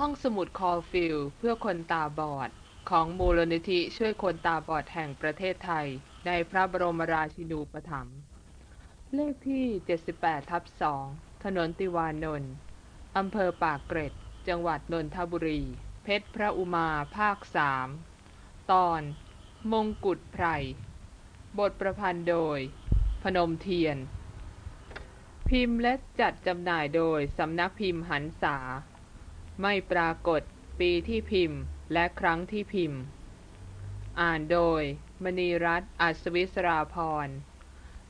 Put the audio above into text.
ห้องสมุดคอลฟิลด์เพื่อคนตาบอด ของมูลนิธิช่วยคนตาบอดแห่งประเทศไทย ในพระบรมราชินูปถัมภ์เลขที่ 78ทับ2ถนนติวานนท์อำเภอปากเกร็ด จังหวัดนนทบุรี เพชรพระอุมาภาค3ตอน มงกุฎไพร บทประพันธ์โดย พนมเทียน พิมพ์และจัดจำหน่ายโดยสำนักพิมพ์หันษา ไม่ปรากฏ ปีที่พิมพ์ และครั้งที่พิมพ์ อ่านโดย มณีรัตน์ อัศวิศราพร